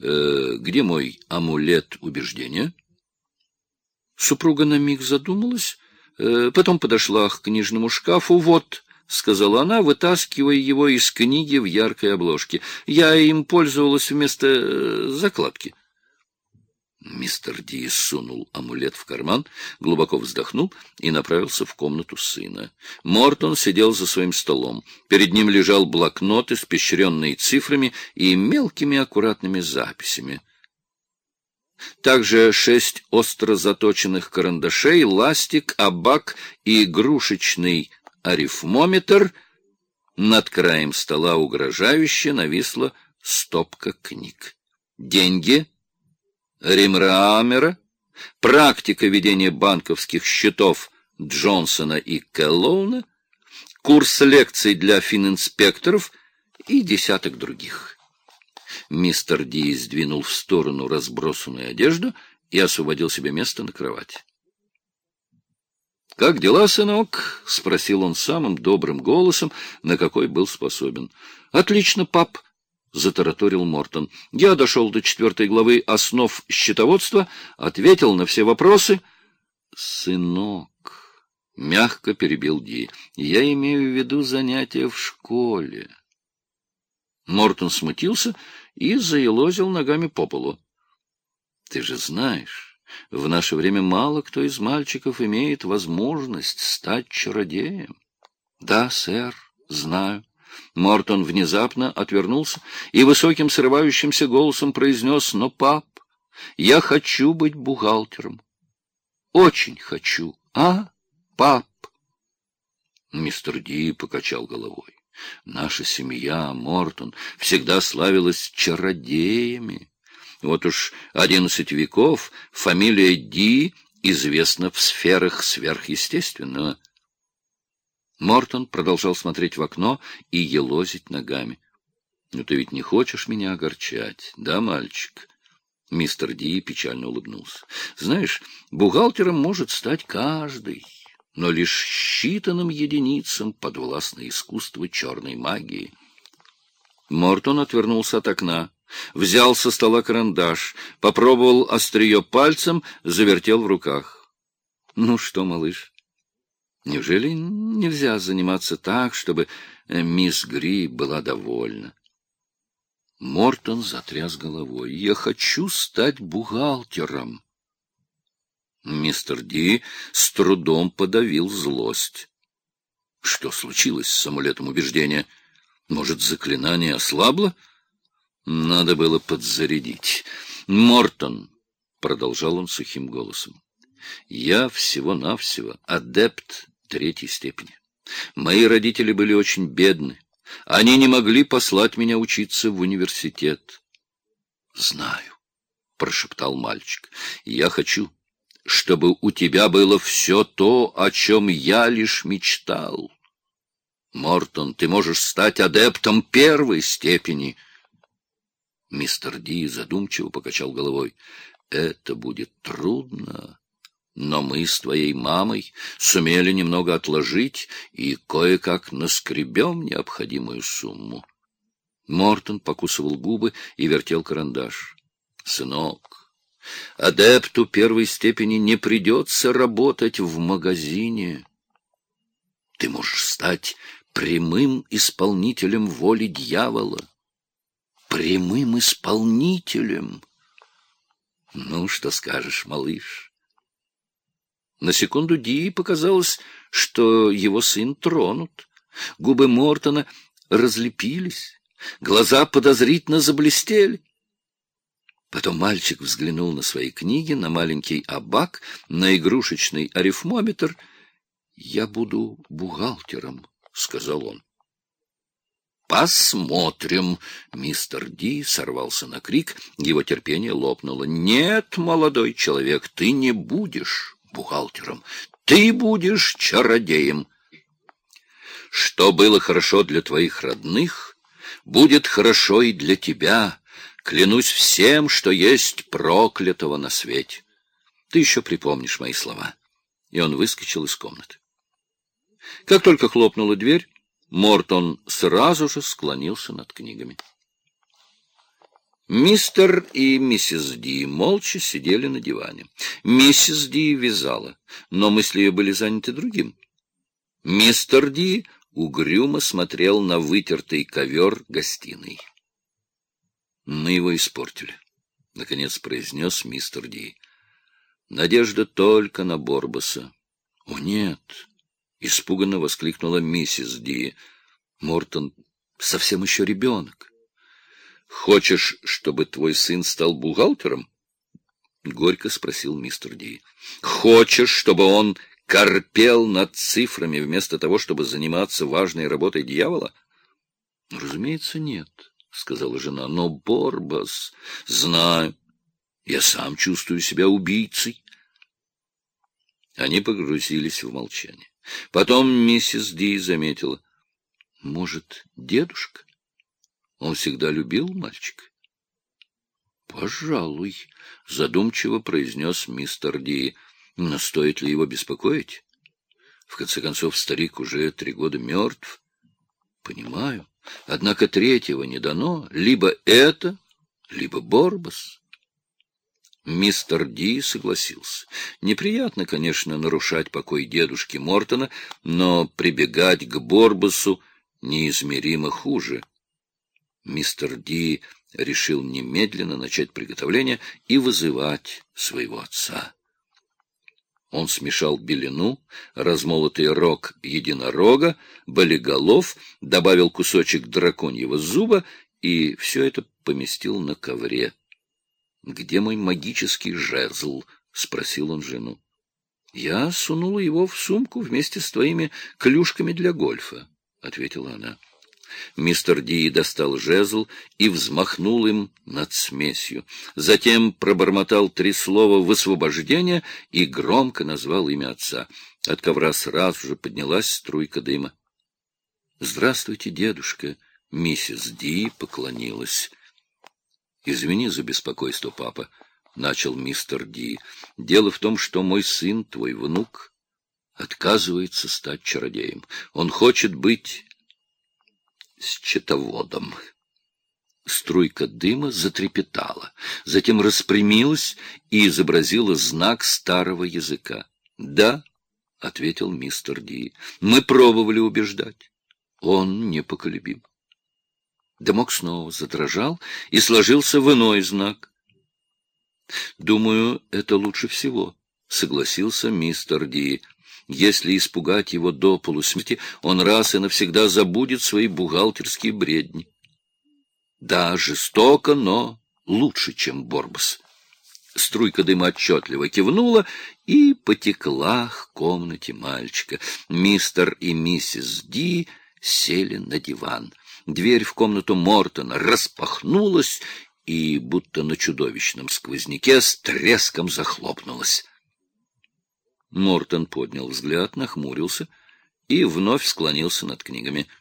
э, где мой амулет убеждения? Супруга на миг задумалась, э, потом подошла к книжному шкафу. «Вот», — сказала она, вытаскивая его из книги в яркой обложке. «Я им пользовалась вместо э, закладки». Мистер Ди сунул амулет в карман, глубоко вздохнул и направился в комнату сына. Мортон сидел за своим столом. Перед ним лежал блокнот, испещренный цифрами и мелкими аккуратными записями. Также шесть остро заточенных карандашей, ластик, абак и игрушечный арифмометр. Над краем стола угрожающе нависла стопка книг. Деньги — Римрамера, практика ведения банковских счетов Джонсона и Келлоуна, курс лекций для фининспекторов и десяток других. Мистер Ди сдвинул в сторону разбросанную одежду и освободил себе место на кровати. «Как дела, сынок?» — спросил он самым добрым голосом, на какой был способен. «Отлично, пап», затараторил Мортон. Я дошел до четвертой главы «Основ счетоводства», ответил на все вопросы. «Сынок», — мягко перебил Ди, — «я имею в виду занятия в школе». Мортон смутился и заелозил ногами по полу. «Ты же знаешь, в наше время мало кто из мальчиков имеет возможность стать чародеем». «Да, сэр, знаю». Мортон внезапно отвернулся и высоким срывающимся голосом произнес, «Но, пап, я хочу быть бухгалтером. Очень хочу. А, пап?» Мистер Ди покачал головой. «Наша семья, Мортон, всегда славилась чародеями. Вот уж одиннадцать веков фамилия Ди известна в сферах сверхъестественного». Мортон продолжал смотреть в окно и елозить ногами. — Ну, ты ведь не хочешь меня огорчать, да, мальчик? Мистер Ди печально улыбнулся. — Знаешь, бухгалтером может стать каждый, но лишь считанным единицам подвластно искусство черной магии. Мортон отвернулся от окна, взял со стола карандаш, попробовал острие пальцем, завертел в руках. — Ну что, малыш? Неужели нельзя заниматься так, чтобы э, мисс Гри была довольна? Мортон затряс головой. «Я хочу стать бухгалтером». Мистер Ди с трудом подавил злость. Что случилось с амулетом убеждения? Может, заклинание ослабло? Надо было подзарядить. «Мортон», — продолжал он сухим голосом, — «я всего-навсего адепт третьей степени. Мои родители были очень бедны. Они не могли послать меня учиться в университет. — Знаю, — прошептал мальчик. — Я хочу, чтобы у тебя было все то, о чем я лишь мечтал. Мортон, ты можешь стать адептом первой степени. Мистер Ди задумчиво покачал головой. — Это будет трудно. Но мы с твоей мамой сумели немного отложить и кое-как наскребем необходимую сумму. Мортон покусывал губы и вертел карандаш. Сынок, адепту первой степени не придется работать в магазине. Ты можешь стать прямым исполнителем воли дьявола. Прямым исполнителем. Ну, что скажешь, малыш? На секунду Ди показалось, что его сын тронут. Губы Мортона разлепились, глаза подозрительно заблестели. Потом мальчик взглянул на свои книги, на маленький абак, на игрушечный арифмометр. «Я буду бухгалтером», — сказал он. «Посмотрим!» — мистер Ди сорвался на крик, его терпение лопнуло. «Нет, молодой человек, ты не будешь бухгалтером. Ты будешь чародеем. Что было хорошо для твоих родных, будет хорошо и для тебя. Клянусь всем, что есть проклятого на свете. Ты еще припомнишь мои слова. И он выскочил из комнаты. Как только хлопнула дверь, Мортон сразу же склонился над книгами. Мистер и миссис Ди молча сидели на диване. Миссис Ди вязала, но мысли ее были заняты другим. Мистер Ди угрюмо смотрел на вытертый ковер гостиной. Мы его испортили, — наконец произнес мистер Ди. Надежда только на Борбаса. — О, нет! — испуганно воскликнула миссис Ди. Мортон совсем еще ребенок. — Хочешь, чтобы твой сын стал бухгалтером? — горько спросил мистер Ди. — Хочешь, чтобы он корпел над цифрами вместо того, чтобы заниматься важной работой дьявола? — Разумеется, нет, — сказала жена. — Но Борбас... — Знаю. Я сам чувствую себя убийцей. Они погрузились в молчание. Потом миссис Ди заметила. — Может, дедушка? Он всегда любил мальчика? — Пожалуй, — задумчиво произнес мистер Ди. — Но стоит ли его беспокоить? В конце концов, старик уже три года мертв. — Понимаю. Однако третьего не дано. Либо это, либо Борбас. Мистер Ди согласился. Неприятно, конечно, нарушать покой дедушки Мортона, но прибегать к Борбасу неизмеримо хуже. Мистер Ди решил немедленно начать приготовление и вызывать своего отца. Он смешал белину, размолотый рог единорога, болиголов, добавил кусочек драконьего зуба и все это поместил на ковре. «Где мой магический жезл?» — спросил он жену. «Я сунула его в сумку вместе с твоими клюшками для гольфа», — ответила она. Мистер Ди достал жезл и взмахнул им над смесью. Затем пробормотал три слова высвобождения и громко назвал имя отца. От ковра сразу же поднялась струйка дыма. — Здравствуйте, дедушка! — миссис Ди поклонилась. Извини за беспокойство, папа, — начал мистер Ди. — Дело в том, что мой сын, твой внук, отказывается стать чародеем. Он хочет быть счетоводом. Струйка дыма затрепетала, затем распрямилась и изобразила знак старого языка. — Да, — ответил мистер Ди, — мы пробовали убеждать. Он непоколебим. Дымок снова задрожал и сложился в иной знак. — Думаю, это лучше всего, — согласился мистер Ди. Если испугать его до полусмерти, он раз и навсегда забудет свои бухгалтерские бредни. Да, жестоко, но лучше, чем Борбас. Струйка дыма отчетливо кивнула и потекла к комнате мальчика. Мистер и миссис Ди сели на диван. Дверь в комнату Мортона распахнулась и, будто на чудовищном сквозняке, с треском захлопнулась. Мортон поднял взгляд, нахмурился и вновь склонился над книгами —